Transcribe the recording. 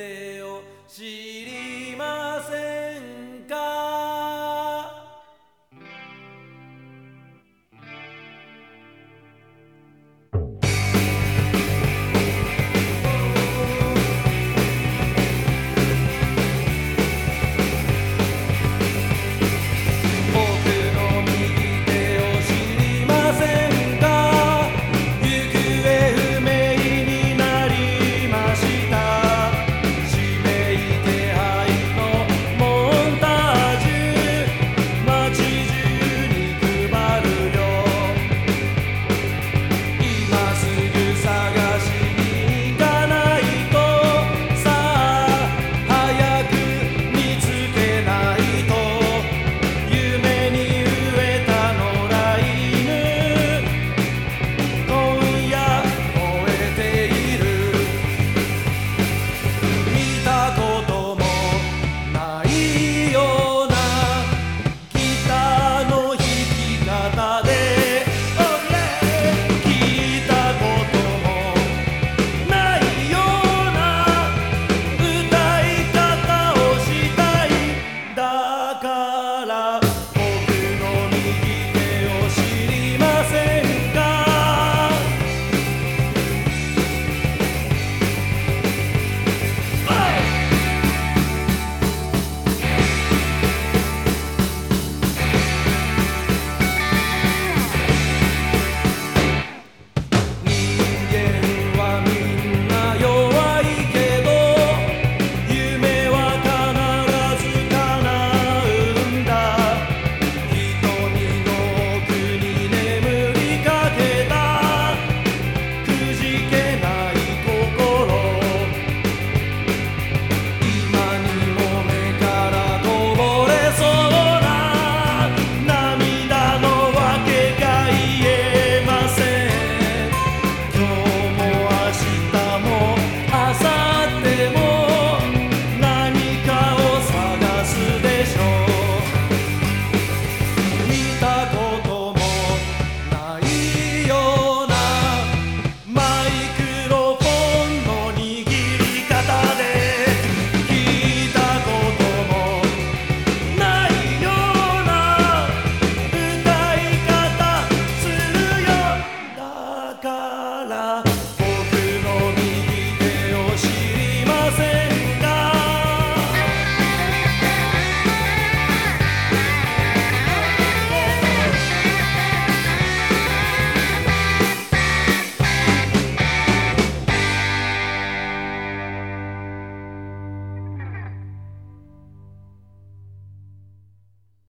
てよ